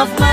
of my